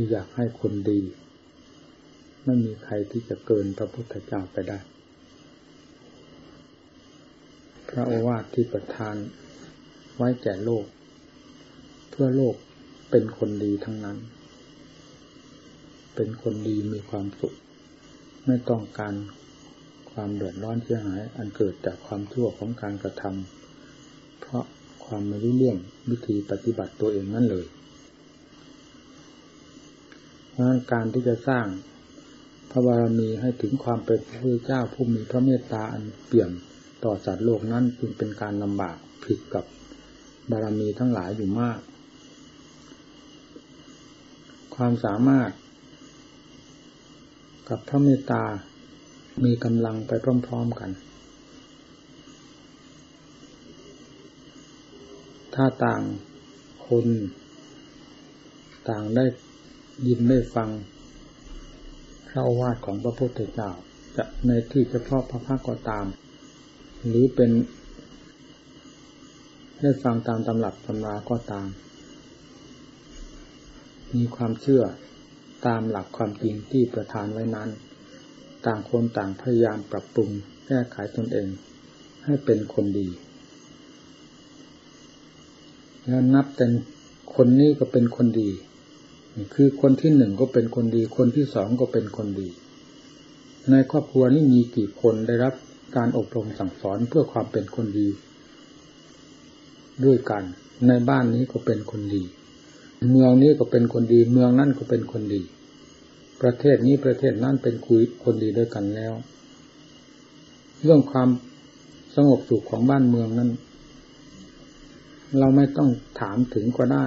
ที่อยากให้คนดี ไม่มีใครที่จะเกินพระพุทธเจ้าไปได้ พระโอวาทที่ประทานไว้แก่โลก เพื่อโลกเป็นคนดีทั้งนั้น เป็นคนดีมีความสุข ไม่ต้องการความเดือดร้อนเสียหาย อันเกิดจากความชั่วของการกระทำเพราะความไม่รู้เรื่องวิธีปฏิบัติตัวเองนั่นเลย เพราะการที่จะสร้างพระบารมีให้ถึงความเป็นพระพุทธเจ้าผู้มีพระเมตตาอันเปี่ยมต่อสัตว์โลกนั้นจึงเป็นการลำบากผิดกับบารมีทั้งหลายอยู่มาก ความสามารถ กับพระเมตตามีกำลังไปพร้อมๆกัน ถ้าต่างคน ต่างได้ ยินได้ฟังพระวาทของพระพุทธเจ้าจะในที่เฉพาะพระพักก็ตาม หรือเป็น ได้ฟังตามตำรับตำราก็ตาม มีความเชื่อตามหลักความจริงที่ประทานไว้นั้น ต่างคนต่างพยายามปรับปรุงแก้ไขตนเอง ให้เป็นคนดี แล้วนับแต่คนนี้ก็เป็นคนดี คือคนที่หนึ่งก็เป็นคนดี คนที่สองก็เป็นคนดี ในครอบครัวนี้มีกี่คนได้รับการอบรมสั่งสอนเพื่อความเป็นคนดี ด้วยกัน ในบ้านนี้ก็เป็นคนดี เมืองนี้ก็เป็นคนดี เมืองนั่นก็เป็นคนดี ประเทศนี้ประเทศนั้นเป็นคุยคนดีด้วยกันแล้ว เรื่องความสงบสุขของบ้านเมืองนั้น เราไม่ต้องถามถึงก็ได้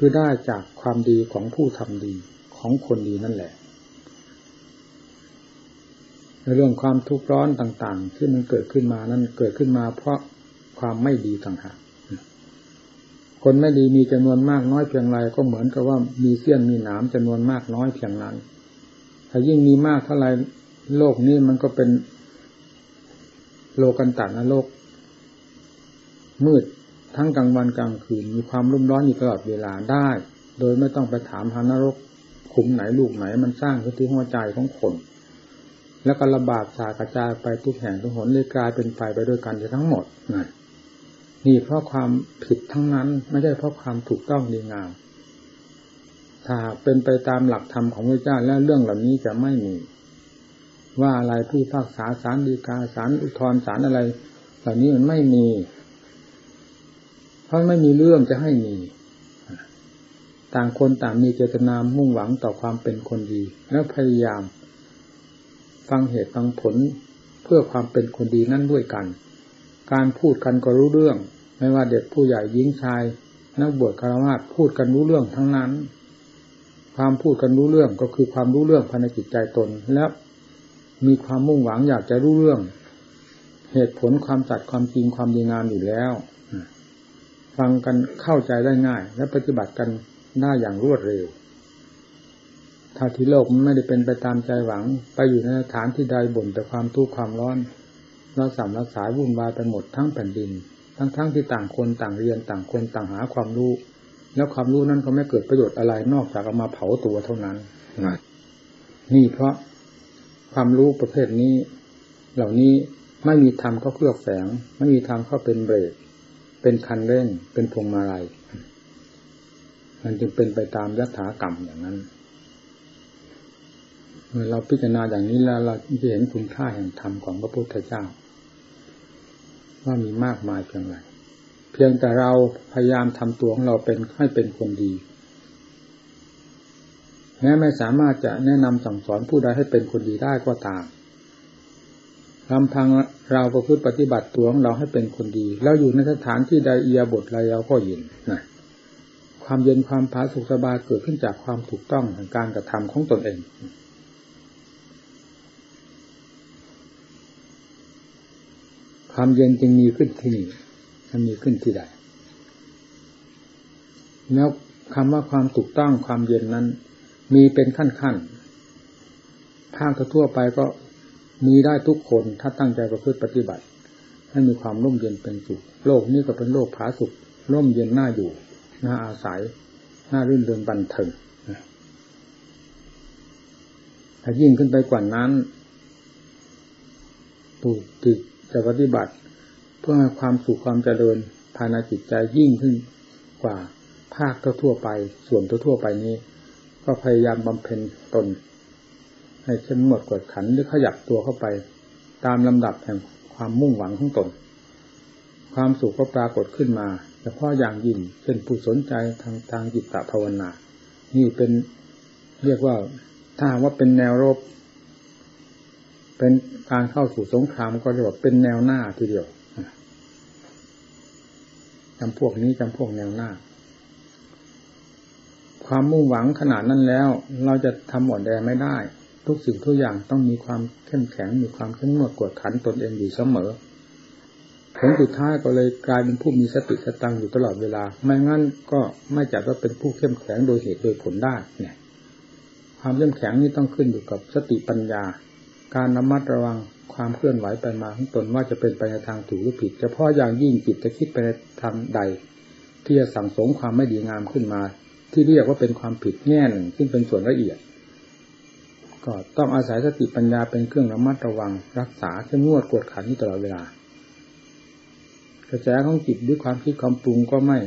คือได้จากความดีของผู้ทำดีของคนดีนั่นแหละในเรื่องความทุกข์ร้อนต่างๆ ที่มันเกิดขึ้นมานั้นเกิดขึ้นมาเพราะความไม่ดีต่างหากคนไม่ดีมีจำนวนมากน้อยเพียงไรก็เหมือนกับว่ามีเสี้ยนมีหนามจำนวนมากน้อยเพียงนั้น ถ้ายิ่งมีมากเท่าไรโลกนี้มันก็เป็นโลกันตันโลก มืด ทั้งกลางวันกลางคืน มีความรุ่มร้อนอยู่ตลอดเวลาได้ โดยไม่ต้องไปถามหานรกขุมไหนลูกไหน มันสร้างขึ้นที่หัวใจของคน แล้วก็ระบาดสากระจายไปทุกแห่งทุกหนเลยกลายเป็นไฟไปด้วยกันทั้งหมดน,นี่เพราะความผิดทั้งนั้นไม่ใช่เพราะความถูกต้องดีงามถ้าเป็นไปตามหลักธรรมของพระเจ้าแล้วเรื่องเหล่านี้จะไม่มีว่าอะไรผู้พักษาสารดีกาสารอุทธรสารอะไร เหล่านี้มันไม่มี เพราะไม่มีเรื่องจะให้มี ต่างคนต่างมีเจตนามุ่งหวังต่อความเป็นคนดี แล้วพยายาม ฟังเหตุฟังผลเพื่อความเป็นคนดีนั่นด้วยกัน การพูดกันก็รู้เรื่อง ไม่ว่าเด็กผู้ใหญ่หญิงชาย นักบวชคารวะพูดกันรู้เรื่องทั้งนั้น ความพูดกันรู้เรื่องก็คือความรู้เรื่องภายในจิตใจตนและมีความมุ่งหวังอยากจะรู้เรื่อง เหตุผลความจัดความจริงความดีงามอยู่แล้ว ฟังกันเข้าใจได้ง่าย และปฏิบัติกันได้อย่างรวดเร็ว ถ้าที่โลกมันไม่ได้เป็นไปตามใจหวัง ไปอยู่ในสถานที่ใดบ่นแต่ความทุกข์ความร้อนเราสัมรักษาวุ่นวายไปหมดทั้งแผ่นดิน ทั้งๆทที่ต่างคนต่างเรียนต่างคนต่างหาความรู้ แล้วความรู้นั้นก็ไม่เกิดประโยชน์อะไรนอกจากเอามาเผาตัวเท่านั้นนี่เพราะความรู้ประเภทนี้ เหล่านี้ไม่มีธรรมเข้าเคลือบแฝง ไม่มีธรรมเข้าเป็นเบรก เป็นคันเร่ง เป็นพวงมาลัย มันจึงเป็นไปตามยถากรรมอย่างนั้นเมื่อเราพิจารณาอย่างนี้แล้วเราจะเห็นคุณค่าแห่งธรรมของพระพุทธเจ้า ว่ามีมากมายเพียงไรเพียงแต่เราพยายามทำตัวของเราเป็นให้เป็นคนดีแม้ไม่สามารถจะแนะนำสั่งสอนผู้ใดให้เป็นคนดีได้ก็ตาม ลำพังเราประพฤติปฏิบัติตัวของเราให้เป็นคนดี แล้วอยู่ในสถานที่ใดเอียบทไรเราก็ยินนะความเย็นความผาสุขสบายเกิดขึ้นจากความถูกต้องของการกระทำของตนเอง ความเย็นจึงมีขึ้นที่นี่มันมีขึ้นที่ใด แล้วคำว่าความถูกต้องความเย็นนั้น มีเป็นขั้นขั้นภาคทั่วไปก็ มีได้ทุกคนถ้าตั้งใจประพฤติปฏิบัติ ให้มีความร่มเย็นเป็นสุข โลกนี้ก็เป็นโลกผาสุข ร่มเย็นน่าอยู่น่าอาศัยน่ารื่นเริงบันเทิงถ้ายิ่งขึ้นไปกว่านั้นผู้ที่จะปฏิบัติ เพื่อให้ความสุขความเจริญภายในจิตใจยิ่งขึ้นกว่าภาคทั่วไป ส่วนทั่วไปนี้ ก็พยายามบำเพ็ญตน ให้เข้มงวดกวดขันหรือขยับตัวเข้าไป ตามลำดับแห่งความมุ่งหวังของตน ความสุขก็ปรากฏขึ้นมาเฉพาะอย่างยิ่งเช่นผู้สนใจทางทางจิตตภาวนา นี่เป็นเรียกว่าถ้าว่าเป็นแนวรบ เป็นการเข้าสู่สงครามก็เรียกว่าเป็นแนวหน้าทีเดียวจำพวกนี้จำพวกแนวหน้า ความมุ่งหวังขนาดนั้นแล้ว เราจะทำหมดแดไม่ได้ ทุกสิ่งทุกอย่างต้องมีความเข้มแข็งมีความเข้มงวดกวดขันตนเองอยู่เสมอผลสุดท้ายก็เลยกลายเป็นผู้มีสติสตังอยู่ตลอดเวลา ไม่งั้นก็ไม่จัดว่าเป็นผู้เข้มแข็งโดยเหตุโดยผลได้เนี่ย ความเข้มแข็งนี่ต้องขึ้นอยู่กับสติปัญญา การระมัดระวังความเคลื่อนไหวไปมาของตนว่าจะเป็นไปในทางถูกหรือผิดเฉพาะอย่างยิ่งจิตจะคิดไปในทางใด ที่จะสั่งสมความไม่ดีงามขึ้นมา ที่เรียกว่าเป็นความผิดแง่หนึ่งซึ่งเป็นส่วนละเอียด ก็ต้องอาศัยสติปัญญาเป็นเครื่องระมัดระวัง รักษาเข้มงวดกวดขันอยู่ตลอดเวลา กระแสของจิตด้วยความคิดความปรุงก็ไม่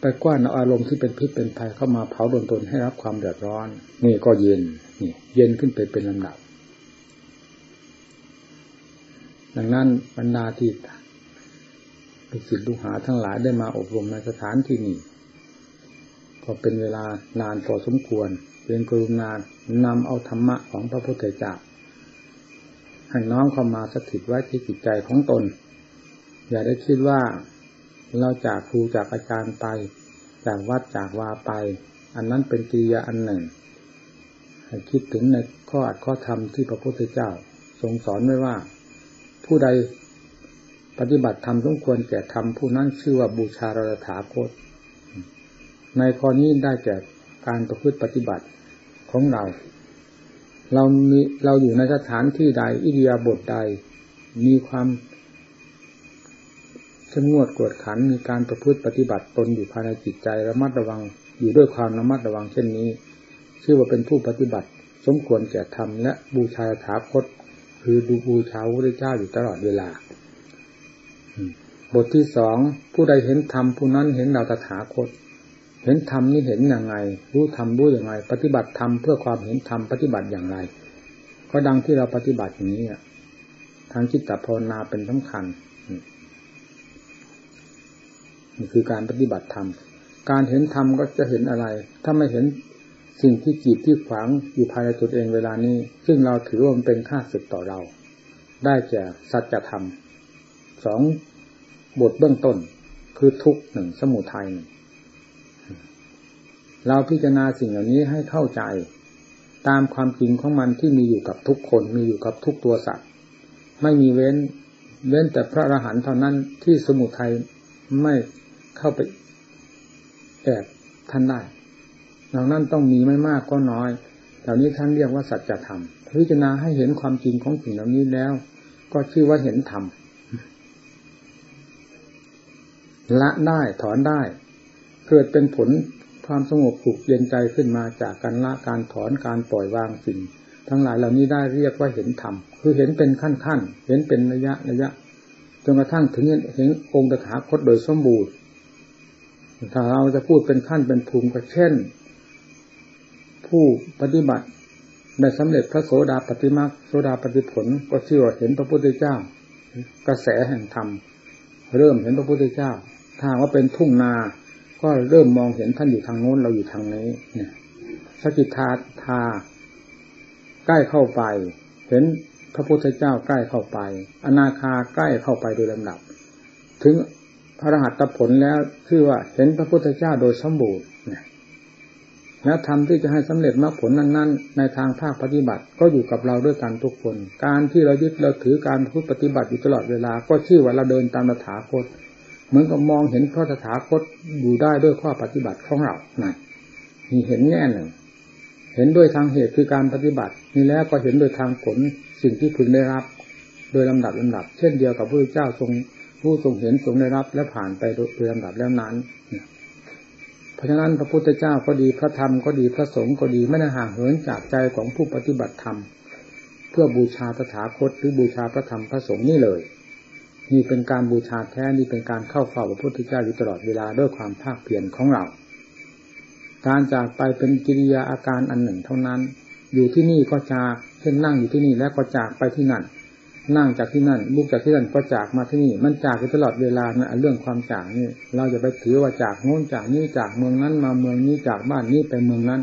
ไปกว้านเอาอารมณ์ที่เป็นพิษเป็นภัยเข้ามาเผาดนตนให้รับความเดือดร้อน นี่ก็เย็นนี่เย็นขึ้นไปเป็นลำดับ ดังนั้นบรรดาที่ลูกศิษย์ลูกหาทั้งหลายได้มาอบรมในสถานที่นี้ ก็เป็นเวลานานพอสมควรเป็นกรุณานำเอาธรรมะของพระพุทธเจ้าให้น้องเข้ามาสถิตไว้ที่จิตใจของตน อย่าได้คิดว่าเราจากครูจากอาจารย์ไป จากวัดจากวาไป อันนั้นเป็นกิริยาอันหนึ่งให้คิดถึงในข้ออัดข้อธรรมที่พระพุทธเจ้า ทรงสอนไว้ว่า ผู้ใดปฏิบัติธรรมสมควรแก่ธรรมผู้นั้นชื่อว่าบูชาราถาคต ในข้อนี้ได้แก่การประพฤติปฏิบัติของเรา เรามีเราอยู่ในสถานที่ใดอิริยาบถใด มีความเข้มงวดกวดขันมีการประพฤติปฏิบัติตนอยู่ภายในจิตใจระมัดระวังอยู่ด้วยความระมัดระวังเช่นนี้ ชื่อว่าเป็นผู้ปฏิบัติ สมควรแก่ธรรมและบูชาถาคต คือดูบูชาพระเจ้าอยู่ตลอดเวลา บทที่สองผู้ใดเห็นธรรมผู้นั้นเห็นเราตถาคต เห็นธรรมนี่เห็นอย่างไง รู้ธรรมรู้อย่างไรปฏิบัติธรรมเพื่อความเห็นธรรมปฏิบัติอย่างไร ก็ดังที่เราปฏิบัติอย่างนี้ทางจิตตภาวนาเป็นสำคัญนี่คือการปฏิบัติธรรม การเห็นธรรมก็จะเห็นอะไร ถ้าไม่เห็นสิ่งที่กีดที่ขวางอยู่ภายในตัวเองเวลานี้ ซึ่งเราถือว่ามันเป็นค่าศึกต่อเรา ได้แก่สัจธรรมสองบทเบื้องต้น คือทุกหนึ่งสมุทัยหนึ่ง เราพิจารณาสิ่งเหล่านี้ให้เข้าใจ ตามความจริงของมันที่มีอยู่กับทุกคนมีอยู่กับทุกตัวสัตว์ ไม่มีเว้นเว้นแต่พระอรหันต์เท่านั้นที่สมุทัยไม่เข้าไปแอบท่านได้เหล่านั้นต้องมีไม่มากก็น้อย เหล่านี้ท่านเรียกว่าสัจธรรมพิจารณาให้เห็นความจริงของสิ่งเหล่านี้แล้ว ก็ชื่อว่าเห็นธรรมละได้ถอนได้ เกิดเป็นผล ความสงบสุขเย็นใจขึ้นมาจากการละการถอนการปล่อยวางสิ่ง ทั้งหลายเหล่านี้ได้เรียกว่าเห็นธรรมคือเห็นเป็นขั้นขั้นเห็นเป็นระยะระยะจนกระทั่งถึงเห็นองค์ตถาคตโดยสมบูรณ์ถ้าเราจะพูดเป็นขั้นเป็นภูมิก็เช่น ผู้ปฏิบัติได้สำเร็จพระโสดาปฏิมาโสดาปฏิผล ก็เชื่อเห็นพระพุทธเจ้า กระแสแห่งธรรม เริ่มเห็นพระพุทธเจ้าถ้าว่าเป็นทุ่งนา ก็เริ่มมองเห็นท่านอยู่ทางโน้นเราอยู่ทางนี้เนี่ยสกิทาทาใกล้เข้าไป เห็นพระพุทธเจ้าใกล้เข้าไป อนาคาใกล้เข้าไปโดยลำดับ ถึงพระรหัตผลแล้วคือว่าเห็นพระพุทธเจ้าโดยสมบูรณ์แล้วทำที่จะให้สำเร็จมรรคผลนั้น ๆ ในทางภาคปฏิบัติ ก็อยู่กับเราด้วยกันทุกคน การที่เรายึดเราถือการพูดปฏิบัติอยู่ตลอดเวลา ก็ชื่อว่าเราเดินตามตถาคต เหมือนกับมองเห็นพระตถาคตอยู่ได้ด้วยข้อปฏิบัติของเรานะมีเห็นแง่หนึ่ง เห็นด้วยทางเหตุคือการปฏิบัติ นี่แล้วก็เห็นโดยทางผลสิ่งที่พึงได้รับ โดยลำดับลำดับ เช่นเดียวกับพระพุทธเจ้าทรงผู้ทรงเห็นทรงได้รับและผ่านไปโดยลำดับแล้วนั้นเพราะฉะนั้นพระพุทธเจ้าก็ดีพระธรรมก็ดีพระสงฆ์ก็ดีไม่ได้ห่างเหินจากใจของผู้ปฏิบัติธรรม เพื่อบูชาตถาคตหรือบูชาพระธรรมพระสงฆ์นี่เลย นี่เป็นการบูชาแท้นี่เป็นการเข้าเฝ้าพระพุทธเจ้าอยู่ตลอดเวลาด้วยความภาคเพียรของเรา การจากไปเป็นกิริยาอาการอันหนึ่งเท่านั้น อยู่ที่นี่ก็จากเช่นนั่งอยู่ที่นี่แล้วก็จากไปที่นั่น นั่งจากที่นั่นลุกจากที่นั่นก็จากมาที่นี่ มันจากอยู่ตลอดเวลานะเรื่องความจากนี่ เราจะไปถือว่าจากโน้นจากนี้จากเมืองนั้นมาเมืองนี้จากบ้านนี้ไปเมืองนั้น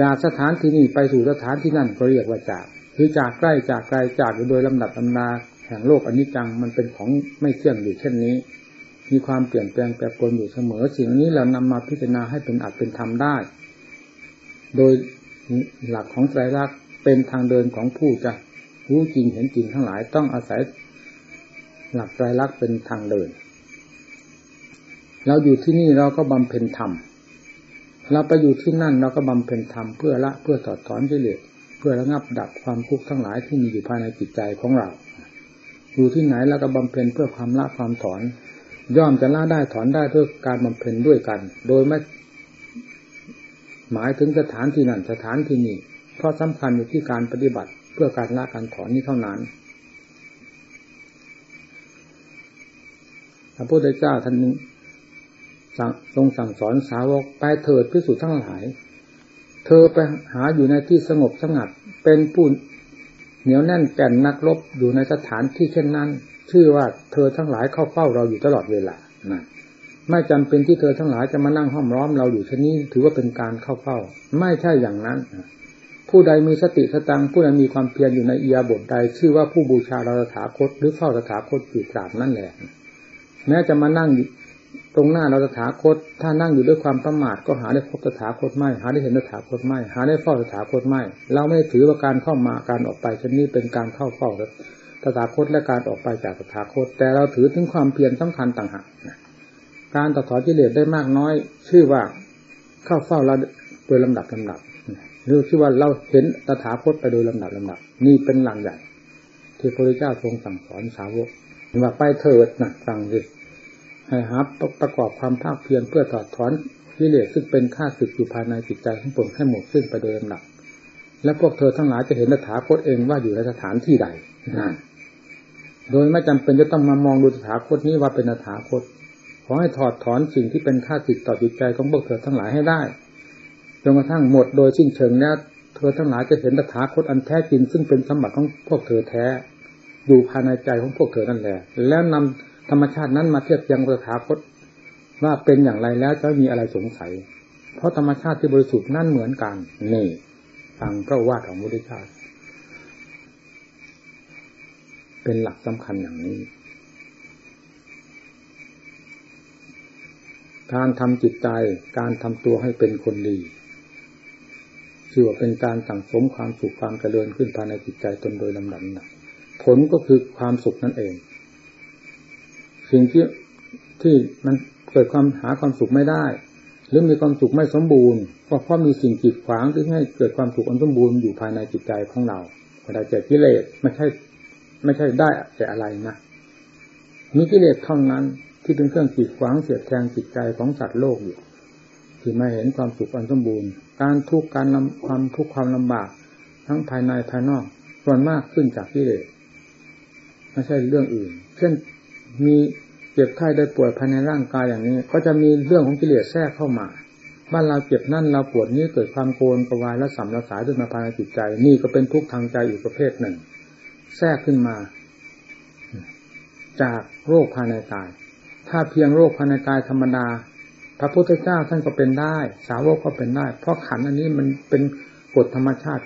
จากสถานที่นี้ไปสู่สถานที่นั่นก็เรียกว่าจากคือจากใกล้จากไกลจากโดยลำดับลำนา แห่งโลกอนิจจังมันเป็นของไม่เที่ยงอยู่เช่นนี้ มีความเปลี่ยนแปลงแปรปรวนอยู่เสมอ สิ่งนี้เรานำมาพิจารณาให้เป็นอัตเป็นธรรมได้ โดยหลักของไตรลักษณ์เป็นทางเดินของผู้จะรู้จริงเห็นจริงทั้งหลายต้องอาศัยหลักไตรลักษณ์เป็นทางเดิน เราอยู่ที่นี่เราก็บำเพ็ญธรรม เราไปอยู่ที่นั่นเราก็บำเพ็ญธรรมเพื่อละเพื่อถอดถอนกิเลสเพื่อระงับดับความทุกข์ทั้งหลายที่มีอยู่ภายในจิตใจของเรา อยู่ที่ไหนเราก็บำเพ็ญเพื่อความละความถอน ย่อมจะละได้ถอนได้ด้วยการบำเพ็ญด้วยกัน โดยไม่หมายถึงสถานที่นั่นสถานที่นี้เพราะสำคัญอยู่ที่การปฏิบัติเพื่อการละการถอนนี้เท่านั้นพระพุทธเจ้าท่านทรงสั่งสอนสาวกไปเถิดพิสูจน์ทั้งหลาย เธอไปหาอยู่ในที่สงบสงัด เป็นผู้ เหนียวแน่นแก่นนักรบอยู่ในสถานที่เช่นนั้น ชื่อว่าเธอทั้งหลายเข้าเฝ้าเราอยู่ตลอดเวลานะไม่จำเป็นที่เธอทั้งหลายจะมานั่งห้อมล้อมเราอยู่เช่นนี้ ถือว่าเป็นการเข้าเฝ้า ไม่ใช่อย่างนั้น ผู้ใดมีสติสตังผู้ใดมีความเพียรอยู่ในเอียบทใด ชื่อว่าผู้บูชาเราถาคตหรือเฝ้าตถาคตอยู่ตราบนั่นแหละแม้จะมานั่ง ตรงหน้าเราตถาคต ถ้านั่งอยู่ด้วยความประมาทก็หาได้พบตถาคตไม่ หาได้เห็นตถาคตไม่ หาได้เฝ้าตถาคตไม่ เราไม่ถือว่าการเข้ามาการออกไปชนนี้เป็นการเข้าเฝ้าตถาคตและการออกไปจากตถาคต แต่เราถือถึงความเพียรสำคัญต่างหากการตัดถอนกิเลสได้มากน้อย ชื่อว่าเข้าเฝ้าเราโดยลำดับลำดับหรือที่ว่าเราเห็นตถาคตไปโดยลำดับลำดับ นี่เป็นหลังใหญ่ที่พระพุทธเจ้าทรงสั่งสอนสาวกว่าไปเถิดนะสั่งดิ ให้หาประกอบความภาคเพียรเพื่อถอดถอนกิเลสซึ่งเป็นข้าศึกอยู่ภายในจิตใจของตนให้หมดสิ้นไปโดยลำดับและพวกเธอทั้งหลายจะเห็นตถาคตเองว่าอยู่ในสถานที่ใดนะโดยไม่จำเป็นจะต้องมามองดูตถาคตนี้ว่าเป็นตถาคต ขอให้ถอดถอนสิ่งที่เป็นข้าศึกต่อจิตใจของพวกเธอทั้งหลายให้ได้จนกระทั่งหมดโดยสิ้นเชิงแล้วเธอทั้งหลายจะเห็นตถาคตอันแท้จริงซึ่งเป็นสมบัติของพวกเธอแท้ อยู่ภายในใจของพวกเธอนั่นแหละ แล้วนำ ธรรมชาตินั้นมาเทียบยังตถาคตว่าเป็นอย่างไรแล้วจะมีอะไรสงสัย เพราะธรรมชาติที่บริสุทธิ์นั่นเหมือนกัน นี่ฟังก็ว่าของมุทิชาติเป็นหลักสำคัญอย่างนี้ การทำจิตใจ การทำตัวให้เป็นคนดีชื่อว่าเป็นการสั่งสมความสุขความเจริญขึ้นภายในจิตใจตนโดยลำดับผลก็คือความสุขนั่นเอง สิ่งที่ที่มันเกิดความหาความสุขไม่ได้ หรือมีความสุขไม่สมบูรณ์ก็เพราะมีสิ่งกีดขวางที่ให้เกิดความสุขอันสมบูรณ์อยู่ภายในจิตใจของเราเวลาเจอกิเลสไม่ใช่ ไม่ใช่ได้แต่อะไรนะมีกิเลสเท่านั้นที่เป็นเครื่องกีดขวางเสียดแทงจิตใจของสัตว์โลกอยู่ที่ไม่เห็นความสุขอันสมบูรณ์ การทุกข์การความทุกข์ความลำบาก ทั้งภายในภายนอกส่วนมากขึ้นจากกิเลสไม่ใช่เรื่องอื่น เช่น มีเจ็บไข้ได้ป่วยภายในร่างกายอย่างนี้ ก็จะมีเรื่องของกิเลสแทรกเข้ามาบ้านเราเจ็บนั่นเราปวดนี้เกิดความโกรธกวายและสัมระสายขึ้นมาภายในจิตใจ นี่ก็เป็นทุกข์ทางใจอีกประเภทหนึ่ง แทรกขึ้นมา จากโรคภายในกาย ถ้าเพียงโรคภายในกายธรรมดา พระพุทธเจ้าท่านก็เป็นได้ สาวกก็เป็นได้ เพราะขันอันนี้มันเป็นกฎธรรมชาติ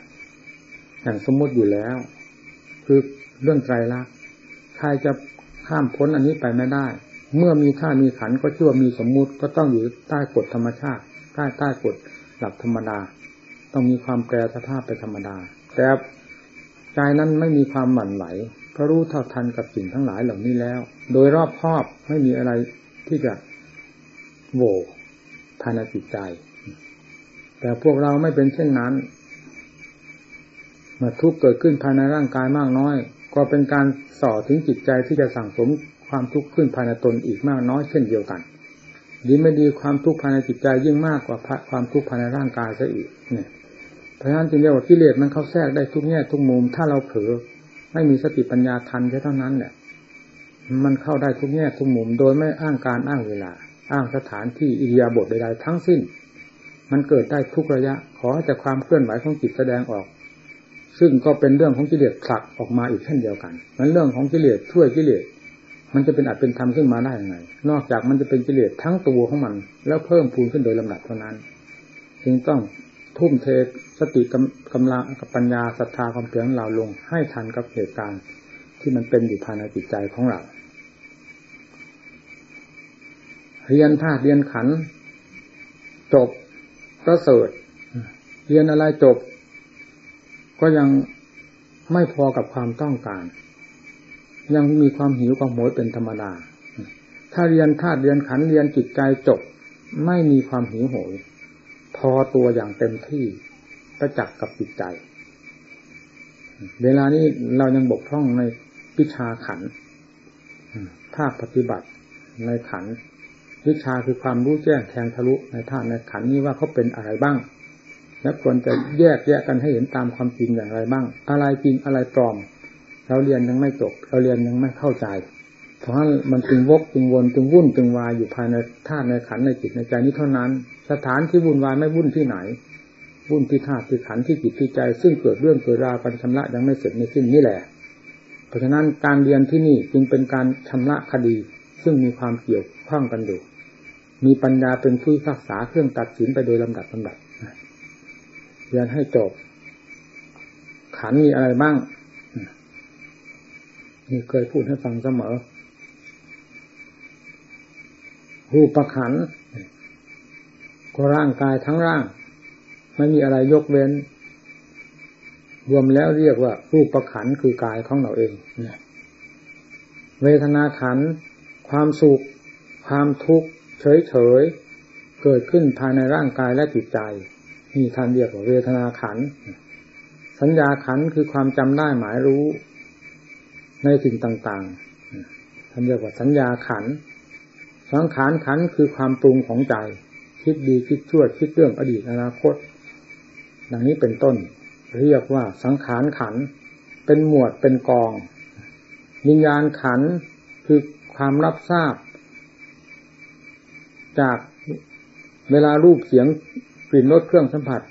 อย่างสมมติอยู่แล้ว คือเรื่องไตรลักษณ์ใครจะ ข้ามพ้นอันนี้ไปไม่ได้ เมื่อมีท่ามีขันก็ชื่อว่ามีสมมุติก็ต้องอยู่ใต้กฎธรรมชาติ ใต้ใต้กฎหลักธรรมดา ต้องมีความแปรสภาพไปธรรมดา แต่ใจนั้นไม่มีความหวั่นไหวเพราะรู้เท่าทันกับสิ่งทั้งหลายเหล่านี้แล้ว โดยรอบครอบไม่มีอะไรที่จะโวภายในจิตใจ แต่พวกเราไม่เป็นเช่นนั้นมื่อทุกข์เกิดขึ้นภายในร่างกายมากน้อย ก็เป็นการส่อถึงจิตใจที่จะสั่งสมความทุกข์ขึ้นภายในตนอีกมากน้อยเช่นเดียวกันดีไม่ดีความทุกข์ภายในจิตใจยิ่งมากกว่าความทุกข์ภายในร่างกายซะอีกเนี่ยเพราะฉะนั้นจึงเรียกว่ากิเลสมันเข้าแทรกได้ทุกแง่ทุกมุม ถ้าเราเผลอไม่มีสติปัญญาทันแค่เท่านั้นเนี่ยมันเข้าได้ทุกแง่ทุกมุม โดยไม่อ้างการอ้างเวลา อ้างสถานที่อิริยาบถใดๆทั้งสิ้น มันเกิดได้ทุกระยะ ขอแต่ความเคลื่อนไหวของจิตแสดงออก ซึ่งก็เป็นเรื่องของกิเลสผลักออกมาอีกเช่นเดียวกันนั้นเรื่องของกิเลสช่วยกิเลสมันจะเป็นอัดเป็นธรรมขึ้นมาได้ยังไง นอกจากมันจะเป็นกิเลสทั้งตัวของมัน แล้วเพิ่มพูนขึ้นโดยลำดับเท่านั้น จึงต้องทุ่มเทสติกำลังกับปัญญาศรัทธาความเพียรเราลง ให้ทันกับเหตุการณ์ที่มันเป็นอยู่ภายในจิตใจของเรา เรียนธาตุเรียนขันจบก็เสริฐเรียนอะไรจบ ก็ยังไม่พอกับความต้องการ ยังมีความหิวความโหยเป็นธรรมดา ถ้าเรียนธาตุเรียนขันเรียนจิตใจจบ ไม่มีความหิวโหย พอตัวอย่างเต็มที่ประจักษ์กับจิตใจ เวลานี้เรายังบกพร่องในวิชาขันภาคปฏิบัติในขันวิชาคือความรู้แจ้งแทงทะลุในธาตุในขันนี้ว่าเขาเป็นอะไรบ้าง และควรจะแยกแยกกันให้เห็นตามความจริงอย่างไรบ้าง อะไรจริงอะไรปลอม เราเรียนยังไม่จบเราเรียนยังไม่เข้าใจ เพราะฉะนั้นมันจึงวกจึงวนจึงวุ่นจึงวายอยู่ภายในธาตุในขันในจิตในใจนี้เท่านั้น สถานที่วุ่นวายไม่วุ่นที่ไหน วุ่นที่ธาตุที่ขันที่จิตที่ใจ ซึ่งเกิดเรื่องเกิดราวกันชำระยังไม่เสร็จในสิ้นนี่แหละ เพราะฉะนั้นการเรียนที่นี่จึงเป็นการชำระคดี ซึ่งมีความเกี่ยวข้องกันอยู่มีปัญญาเป็นผู้รักษาเครื่องตัดสินไปโดยลำดับลำดับ เรียนให้จบ ขันมีอะไรบ้างนี่เคยพูดให้ฟังเสมอ รูปประขันก็ร่างกายทั้งร่าง ไม่มีอะไรยกเว้น รวมแล้วเรียกว่า รูปประขันคือกายของเราเองเวทนาขัน ความสุข ความทุกข์ เฉยๆ เกิดขึ้นภายในร่างกายและจิตใจ นี่ท่านเรียกว่าเวทนาขัน สัญญาขันคือความจำได้หมายรู้ ในสิ่งต่างๆท่านเรียกว่าสัญญาขัน สังขารขันคือความปรุงของใจ คิดดีคิดชั่วคิดเรื่องอดีตอนาคต ดังนี้เป็นต้น เรียกว่าสังขารขัน เป็นหมวดเป็นกองวิญญาณขันคือความรับทราบ จากเวลารูปเสียง กลิ่นรสเครื่องสัมผัส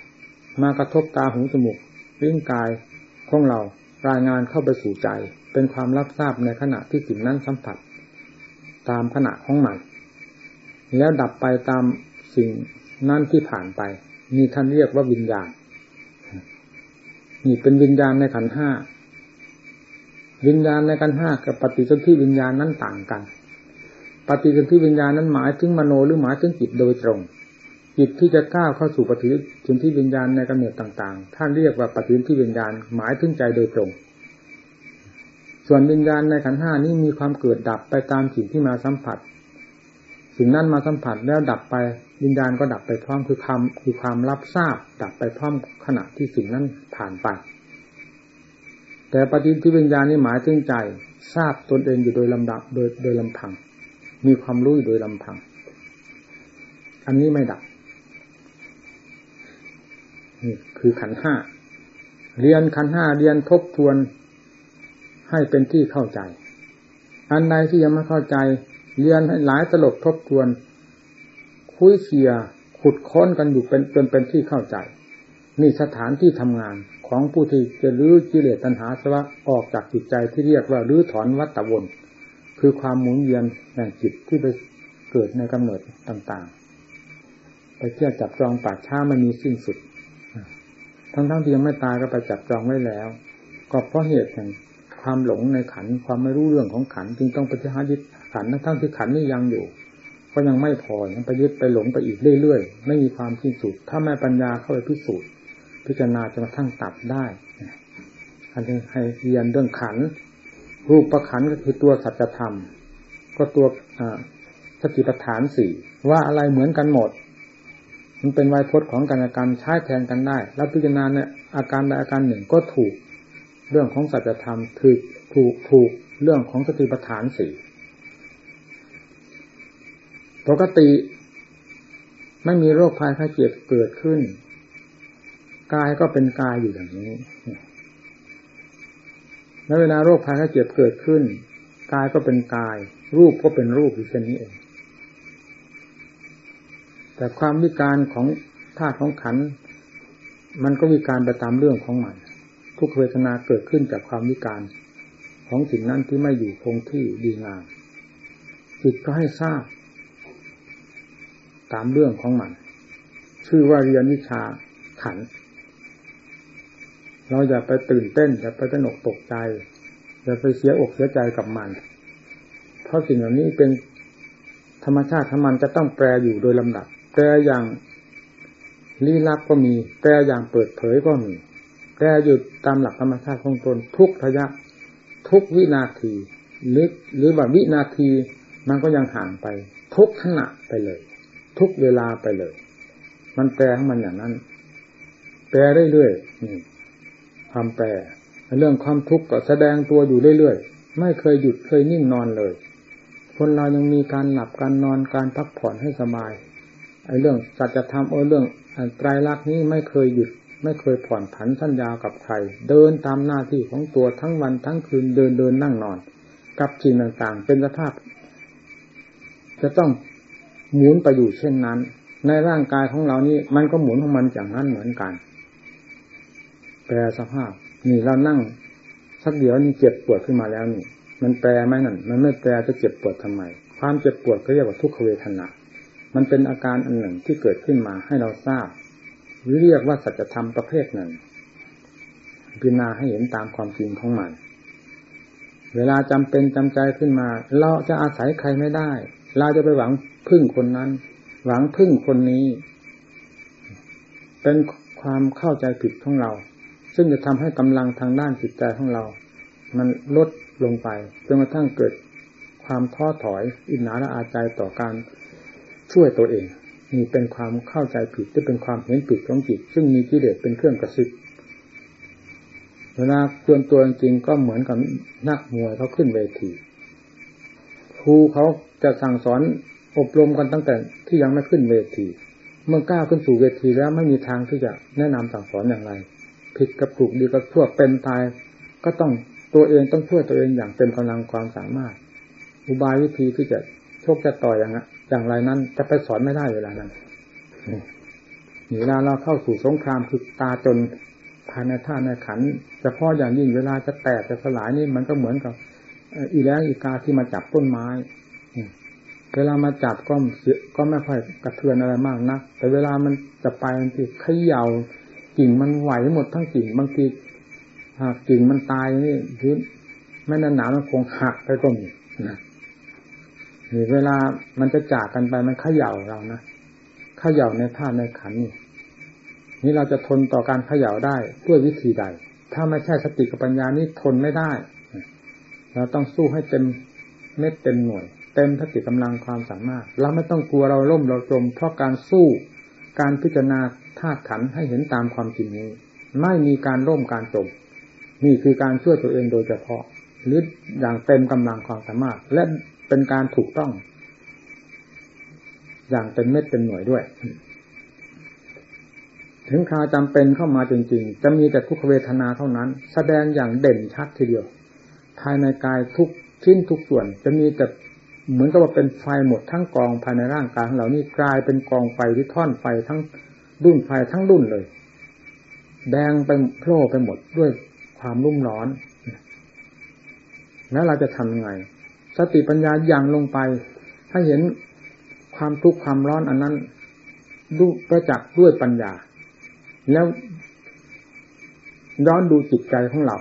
มากระทบตาหูจมูกลิ้นกายของเรารายงานเข้าไปสู่ใจ เป็นความรับทราบในขณะที่สิ่งนั้นสัมผัส ตามขณะของมันแล้วดับไปตามสิ่งนั้นที่ผ่านไปนี่ท่านเรียกว่าวิญญาณนี่เป็นวิญญาณในขันห้าวิญญาณในขันห้ากับปฏิสนธิวิญญาณนั้นต่างกัน ปฏิสนธิวิญญาณนั้นหมายถึงมโนหรือหมายถึงจิตโดยตรง จิตที่จะก้าวเข้าสู่ปฏิสนธิวิญญาณในกำเนิดต่างๆ ท่านเรียกว่าปฏิสนธิวิญญาณหมายถึงใจโดยตรง ส่วนวิญญาณในขันห้านี้มีความเกิดดับไปตามสิ่งที่มาสัมผัส สิ่งนั้นมาสัมผัสแล้วดับไปวิญญาณก็ดับไปพร้อมคือคำคือความรับทราบ ดับไปพร้อมขณะที่สิ่งนั้นผ่านไปแต่ปฏิทิวิญญาณนี้หมายถึงใจ ทราบตนเองอยู่โดยลำดับโดยโดยลำพัง มีความรู้โดยลำพัง อันนี้ไม่ดับ นี่คือขันห้าเรียนขันห้าเรียนทบทวนให้เป็นที่เข้าใจ อันใดที่ยังไม่เข้าใจ เรียนให้หลายตลบทบทวน คุยเคียขุดค้นกันอยู่เป็นจนเป็นที่เข้าใจ นี่สถานที่ทำงานของผู้ที่จะรื้อกิเลสตัณหาสวะออกจากจิตใจที่เรียกว่ารื้อถอนวัตตะวน คือความหมุนเวียนแห่งจิตที่ไปเกิดในกำเนิดต่างๆ ไปเที่ยวจับจองป่าช้าไม่มีสิ้นสุด ทั้งๆที่ยังไม่ตายก็ไปจับจองไว้แล้ว ก็เพราะเหตุแห่งความหลงในขันความไม่รู้เรื่องของขันจึงต้องปฏิหายึดขันทั้งที่ขันนี่ยังอยู่ ก็ยังไม่พอยังไปยึดไปหลงไปอีกเรื่อยๆไม่มีความสิ้นสุด ถ้าไม่ปัญญาเข้าไปพิสูจน์พิจารณาจะมาทั้งตัดได้อันนี้ให้เรียนเรื่องขัน รูปประขันก็คือตัวสัจธรรม ก็ตัวสติปัฏฐานสี่ว่าอะไรเหมือนกันหมด มันเป็นไวยพจน์ของการอาการใช้แทนกันได้ แล้วพิจารณาเนี่ยอาการใดอาการหนึ่งก็ถูก เรื่องของสัจธรรมถูกถูกถูกเรื่องของสติปัฏฐานสี่ปกติไม่มีโรคภัยไข้เจ็บเกิดขึ้น กายก็เป็นกายอยู่อย่างนี้ แล้วเวลาโรคภัยไข้เจ็บเกิดขึ้น กายก็เป็นกาย รูปก็เป็นรูปอยู่เช่นนี้เอง แต่ความวิการของธาตุของขัน มันก็วิการไปตามเรื่องของมัน ทุกเวทนาเกิดขึ้นจากความวิการของสิ่งนั้นที่ไม่อยู่คงที่ดีงามจิตก็ให้ทราบ ตามเรื่องของมัน ชื่อว่าเรียนวิชาขัน เราอย่าไปตื่นเต้นอย่าไปตนกตกใจอย่าไปเสียอกเสียใจกับมัน เพราะสิ่งเหล่านี้เป็นธรรมชาติทั้งมันจะต้องแปรอยู่โดยลำดับ แปรอย่างลี้ลับก็มีแปรอย่างเปิดเผยก็มีแปรอยู่ตามหลักธรรมชาติของตนทุกระยะ ทุกวินาทีหรือหรือว่าวินาทีมันก็ยังห่างไป ทุกขณะไปเลย ทุกเวลาไปเลย มันแปลของมันอย่างนั้น แปลเรื่อยๆนี่ความแปลเรื่องความทุกข์ก็แสดงตัวอยู่เรื่อยๆไม่เคยหยุดเคยนิ่งนอนเลย คนเรายังมีการหลับการนอนการพักผ่อนให้สบาย ไอ้เรื่องสัจธรรมเออเรื่องไตรลักษณ์นี้ไม่เคยหยุด ไม่เคยผ่อนผันสัญญากับใคร เดินตามหน้าที่ของตัวทั้งวันทั้งคืนเดินเดินนั่งนอน กับสิ่งต่างๆ เป็นสภาพ จะต้องหมุนไปอยู่เช่นนั้น ในร่างกายของเรานี่มันก็หมุนของมันอย่างนั้นเหมือนกันแปลสภาพ นี่เรานั่ง สักเดี๋ยวนี่เจ็บปวดขึ้นมาแล้วนี่ มันแปลไหมนั่น มันไม่แปลจะเจ็บปวดทำไม ความเจ็บปวดเขาเรียกว่าทุกขเวทนา มันเป็นอาการอันหนึ่งที่เกิดขึ้นมาให้เราทราบ หรือเรียกว่าสัจธรรมประเภทหนึ่งพิจารณาให้เห็นตามความจริงของมัน เวลาจำเป็นจำใจขึ้นมา เราจะอาศัยใครไม่ได้ เราจะไปหวังพึ่งคนนั้น หวังพึ่งคนนี้ เป็นความเข้าใจผิดของเรา ซึ่งจะทำให้กำลังทางด้านจิตใจของเรา มันลดลงไปจนกระทั่งเกิดความท้อถอยอิจฉาละอาใจต่อการ ช่วยตัวเองนี่เป็นความเข้าใจผิดที่เป็นความเห็นผิดของจิต ซึ่งมีกิเลสเป็นเครื่องกระซิบเวลาเตือนตัวจริงก็เหมือนกับนักมวยเขาขึ้นเวทีครูเขาจะสั่งสอนอบรมกันตั้งแต่ที่ยังไม่ขึ้นเวที เมื่อก้าวขึ้นสู่เวทีแล้วไม่มีทางที่จะแนะนำสั่งสอนอย่างไร ผิดกับถูกดีกับชั่วเป็นตาย ก็ต้องตัวเองต้องช่วยตัวเองอย่างเต็มกำลังความสามารถ อุบายวิธีที่จะโชคจะต่อยอย่างนั้น อย่างไรนั้น จะไปสอนไม่ได้เวลานั้นเวลาเราเข้าสู่สงครามคือตาจนภายในท่าในขันเฉพาะอย่างยิ่งเวลาจะแตกจะสลายนี่มันก็เหมือนกับอีแล้วอีกาที่มาจับต้นไม้เวลามาจับก็ก็ไม่ค่อยกระเทือนอะไรมากนักแต่เวลามันจะไปมันทีขย่ากิ่งมันไหวหมดทั้งกิ่งบางทีหากกิ่งมันตายนี่คือไม่นานหนามันคงหักไปก็มีนะ นี่เวลามันจะจากกันไปมันเขย่าเรานะเขย่าในธาตุในขันนี่นี่เราจะทนต่อการเขย่าได้ด้วยวิธีใด ถ้าไม่ใช่สติกับปัญญานี้ทนไม่ได้เราต้องสู้ให้เต็มเม็ดเต็มหน่วย เต็มสติกำลังความสามารถ เราไม่ต้องกลัวเราล่มเราจมเพราะการสู้การพิจารณาธาตุขันให้เห็นตามความจริงนี้ ไม่มีการล่มการจมนี่คือการช่วยตัวเองโดยเฉพาะ หรืออย่างเต็มกำลังความสามารถ และ เป็นการถูกต้อง อย่างเป็นเม็ดเป็นหน่วยด้วย ถึงคาจำเป็นเข้ามาจริง ๆ จะมีแต่ทุกขเวทนาเท่านั้น แสดงอย่างเด่นชัดทีเดียว ภายในกายทุกชิ้นทุกส่วน จะมีแต่เหมือนกับว่าเป็นไฟหมดทั้งกองภายในร่างกายของเรานี่กลายเป็นกองไฟที่ท่อนไฟทั้งรุ่นไฟทั้งรุ่นเลย แดงไปโผล่ไปหมดด้วยความรุ่มร้อน แล้วเราจะทำยังไง สติปัญญาอย่างลงไป ถ้าเห็นความทุกข์ความร้อนอันนั้นดูประจักษ์ด้วยปัญญา แล้วย้อนดูจิตใจของเรา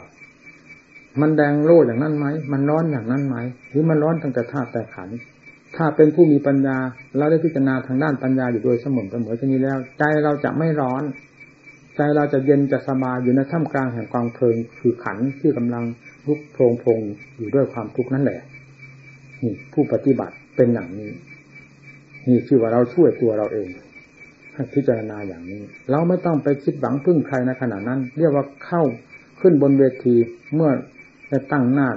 มันแดงโล่อย่างนั้นไหม มันร้อนอย่างนั้นไหม หรือมันร้อนตั้งแต่ธาตุแต่ขัน ถ้าเป็นผู้มีปัญญา เราได้พิจารณาทางด้านปัญญาอยู่โดยสม่ำเสมอเช่นนี้แล้ว ใจเราจะไม่ร้อน ใจเราจะเย็นจะสบายอยู่ในท่ามกลางแห่งความเพลิงคือขันที่กำลังลุกโพลงพงอยู่ด้วยความทุกข์นั่นแหละ นี่ผู้ปฏิบัติเป็นอย่างนี้ นี่ชื่อว่าเราช่วยตัวเราเองให้พิจารณาอย่างนี้ เราไม่ต้องไปคิดหวังพึ่งใครในขณะนั้น เรียกว่าเข้าขึ้นบนเวทีเมื่อได้ตั้งหน้า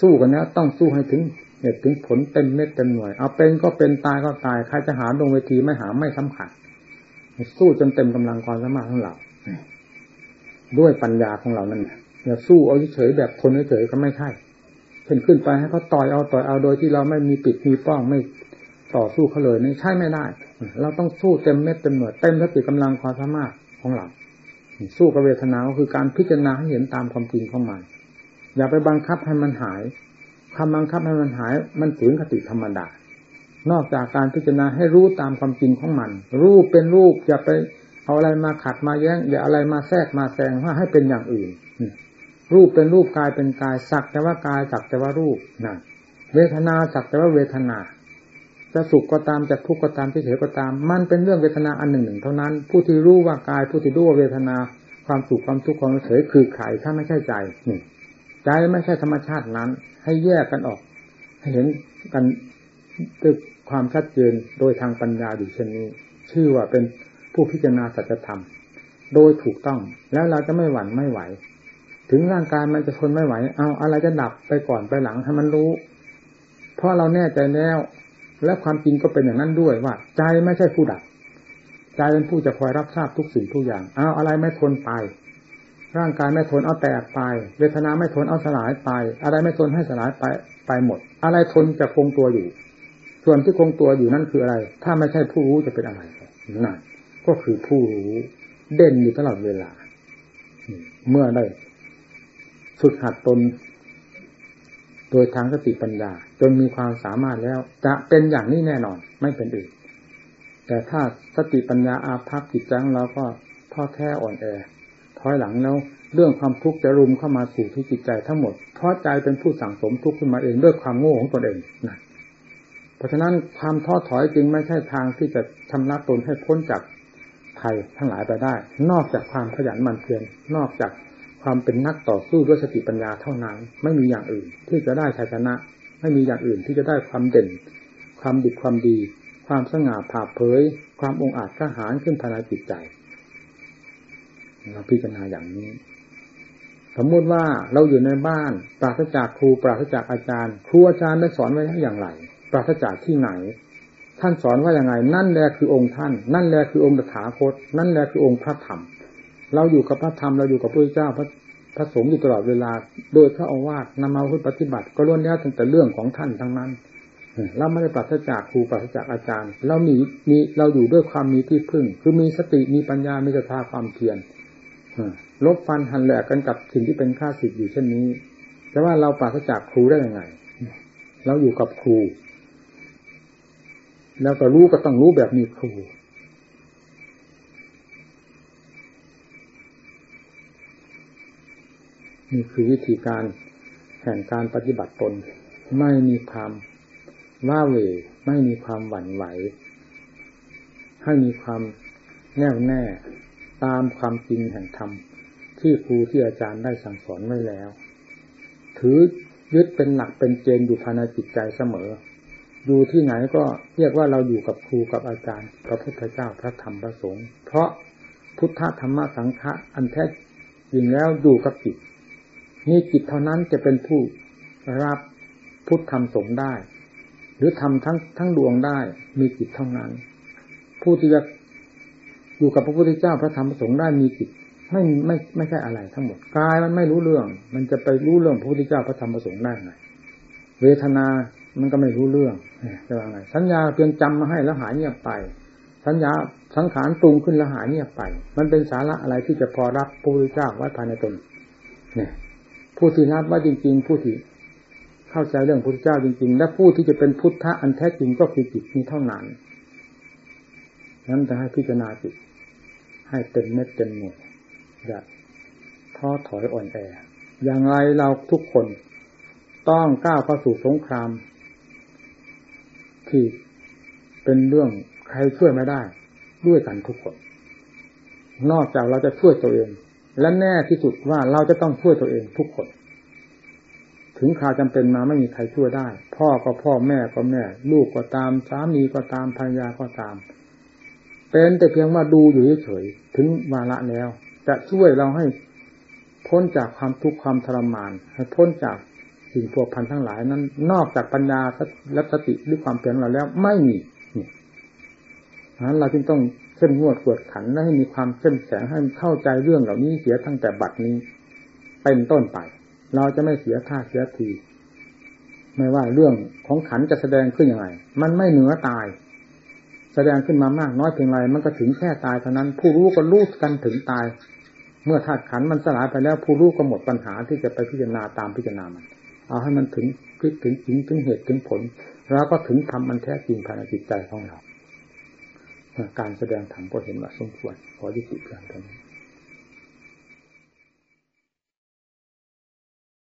สู้กันแล้วต้องสู้ให้ถึงเนี่ยถึงผลเต็มเม็ดเต็มหน่วย เอาเป็นก็เป็นตายก็ตายใครจะหาลงเวทีไม่หาไม่สำคัญสู้จนเต็มกำลังความสามารถของเราด้วยปัญญาของเรานั่นอย่าสู้เอาเฉยแบบคนเฉยก็ไม่ใช่ เช่นขึ้นไปให้เขาต่อยเอาต่อยเอาโดยที่เราไม่มีปิดมีป้องไม่ต่อสู้เขาเลยนี่ใช่ไม่ได้ เราต้องสู้เต็มเม็ดเต็มหน่วยเต็มสติกำลังความสามารถของเราสู้กับเวทนาก็คือการพิจารณาให้เห็นตามความจริงของมันอย่าไปบังคับให้มันหายคำบังคับให้มันหาย มันฝืนคติธรรมดา นอกจากการพิจารณาให้รู้ตามความจริงของมัน รูปเป็นรูปอย่าไปเอาอะไรมาขัดมาแย้งอย่าอะไรมาแทรกมาแซงว่าให้เป็นอย่างอื่น รูปเป็นรูปกายเป็นกายสักแต่ว่ากายสักแต่ว่ารูปนั่นเวทนาสักแต่ว่าเวทนา จะสุขก็ตามจะทุกข์ก็ตามเฉยก็ตาม มันเป็นเรื่องเวทนาอันหนึ่งหนึ่งเท่านั้น ผู้ที่รู้ว่ากายผู้ที่รู้ว่าเวทนาความสุขความทุกข์ความเฉยคือใครถ้าไม่ใช่ใจนี่ใจไม่ใช่ธรรมชาตินั้น ให้แยกกันออก ให้เห็นกันด้วยความชัดเจนโดยทางปัญญาอยู่เช่นนี้ ชื่อว่าเป็นผู้พิจารณาสัจธรรม โดยถูกต้องแล้วเราจะไม่หวั่นไม่ไหว ถึงร่างกายมันจะทนไม่ไหว เอาอะไรจะดับไปก่อนไปหลังให้มันรู้ เพราะเราแน่ใจแล้ว และความจริงก็เป็นอย่างนั้นด้วยว่า ใจไม่ใช่ผู้ดับ ใจเป็นผู้จะคอยรับทราบทุกสิ่งทุกอย่าง เอาอะไรไม่ทนไป ร่างกายไม่ทนเอาแตกไป เวทนาไม่ทนเอาสลายไป อะไรไม่ทนให้สลายไปไปหมด อะไรทนจะคงตัวอยู่ ส่วนที่คงตัวอยู่นั่นคืออะไร ถ้าไม่ใช่ผู้รู้จะเป็นอะไรนั่นก็คือผู้รู้ เด่นอยู่ตลอดเวลา เมื่อได้ ฝึกหัดตน โดยทางสติปัญญา จนมีความสามารถแล้ว จะเป็นอย่างนี้แน่นอน ไม่เป็นอื่น แต่ถ้าสติปัญญาอาภัพจิตใจของเราก็ท้อแท้อ่อนแอถอยหลังแล้วเรื่องความทุกข์จะรุมเข้ามาสู่ที่จิตใจทั้งหมด เพราะใจเป็นผู้สั่งสมทุกข์ขึ้นมาเองด้วยความโง่ของตนเองนะเพราะฉะนั้นความท้อถอยจึงไม่ใช่ทางที่จะชำระตนให้พ้นจากภัยทั้งหลายไปได้ นอกจากความขยันหมั่นเพียรนอกจาก ความเป็นนักต่อสู้ด้วยสติปัญญาเท่านั้น ไม่มีอย่างอื่น ที่จะได้ชัยชนะ ไม่มีอย่างอื่นที่จะได้ความเด่น ความดีความดี ความสง่าผ่าเผย ความองอาจกล้าหาญขึ้นภายในจิตใจเราพิจารณาอย่างนี้ สมมุติว่าเราอยู่ในบ้าน ปราศจากครูปราศจากอาจารย์ครูอาจารย์ได้สอนไว้อย่างไร ปราศจากที่ไหน ท่านสอนว่าอย่างไง นั่นแหละคือองค์ท่าน นั่นแหละคือองค์ตถาคต นั่นแหละคือองค์พระธรรม เราอยู่กับพระธรรมเราอยู่กับพระเจ้าพระพระสงฆ์อยู่ตลอดเวลา โดยพระอาวาสนำมาปฏิบัติ ก็ล้วนแล้วตั้งแต่เรื่องของท่านทั้งนั้นเราไม่ได้ปราศจากครูปราศจากอาจารย์ เรามีมีเราอยู่ด้วยความมีที่พึ่ง คือมีสติมีปัญญามีศรัทธาความเพียรลบฟันหันแหลกกันกับสิ่งที่เป็นค่าสิทธิ์อยู่เช่นนี้ แต่ว่าเราปราศจากครูได้ยังไง เราอยู่กับครู แล้วก็รู้ก็ต้องรู้แบบมีครู นี่คือวิธีการแห่งการปฏิบัติตน ไม่มีความว่าเวไม่มีความหวั่นไหว ให้มีความแน่วแน่ตามความจริงแห่งธรรมที่ครูที่อาจารย์ได้สั่งสอนไว้แล้ว ถือยึดเป็นหลักเป็นเกณฑ์อยู่ภายในจิตใจเสมออยู่ที่ไหนก็เรียกว่าเราอยู่กับครูกับอาจารย์พระพุทธเจ้าพระธรรมพระสงฆ์เพราะพุทธธรรมสังฆะอันแท้จริงแล้วอยู่กับจิต นี่จิตเท่านั้นจะเป็นผู้รับพุทธธรรมสงได้ หรือทำทั้งทั้งดวงได้มีจิตเท่านั้น ผู้ที่จะอยู่กับพระพุทธเจ้าพระธรรมพระสงฆ์ได้มีจิตไม่ไม่ไม่ใช่อะไรทั้งหมดกายมันไม่รู้เรื่อง มันจะไปรู้เรื่องพระพุทธเจ้าพระธรรมพระสงฆ์ได้ไงเวทนา มันก็ไม่รู้เรื่องจะว่าไงสัญญาเพียงจำมาให้แล้วหายเงียบไป สัญญาสังขารปรุงขึ้นแล้วหายเงียบไป มันเป็นสาระอะไรที่จะพอรับพระพุทธเจ้าไว้ภายในตนเนี่ย ผู้ที่รับว่าจริง ๆ ผู้ที่เข้าใจเรื่องพระพุทธเจ้าจริง ๆ และผู้ที่จะเป็นพุทธะอันแท้จริงก็คือจิตนี้เท่านั้นนั้นจะให้พิจารณาจิต ให้เต็มเม็ดเต็มหน่วยอย่าท้อถอยอ่อนแอ อย่างไรเราทุกคนต้องก้าวเข้าสู่สงคราม ที่เป็นเรื่องใครช่วยไม่ได้ ด้วยกันทุกคน นอกจากเราจะช่วยตัวเอง และแน่ที่สุดว่าเราจะต้องช่วยตัวเองทุกคน ถึงข่าวจำเป็นมาไม่มีใครช่วยได้ พ่อก็พ่อแม่ก็แม่ ลูกก็ตามสามีก็ตามภรรยาก็ตาม เป็นแต่เพียงว่าดูอยู่เฉยๆถึงวาระแล้ว จะช่วยเราให้พ้นจากความทุกข์ความทรมานให้พ้นจากสิ่งพวกพันทั้งหลายนั้น นอกจากปัญญาและสติหรือความเพียรเราแล้วไม่มีนี่นั้นเราจึงต้อง เข้มงวดกวดขันและให้มีความเข้มแข็งให้เข้าใจเรื่องเหล่านี้เสียตั้งแต่บัดนี้ เป็นต้นไป เราจะไม่เสียท่าเสียที ไม่ว่าเรื่องของขันจะแสดงขึ้นยังไง มันไม่เหนือตาย แสดงขึ้นมามากน้อยเพียงไรมันก็ถึงแค่ตายเท่านั้น ผู้รู้ก็รู้กันถึงตาย เมื่อธาตุขันมันสลายไปแล้ว ผู้รู้ก็หมดปัญหาที่จะไปพิจารณาตามพิจารณามันเอาให้มันถึงคิดถึงถึงถึงเหตุถึงผล แล้วก็ถึงทำมันแท้จริงภายในจิตใจของเรา การแสดงธรรมก็เห็นว่าสมควรขอยุติเพียงเท่านี้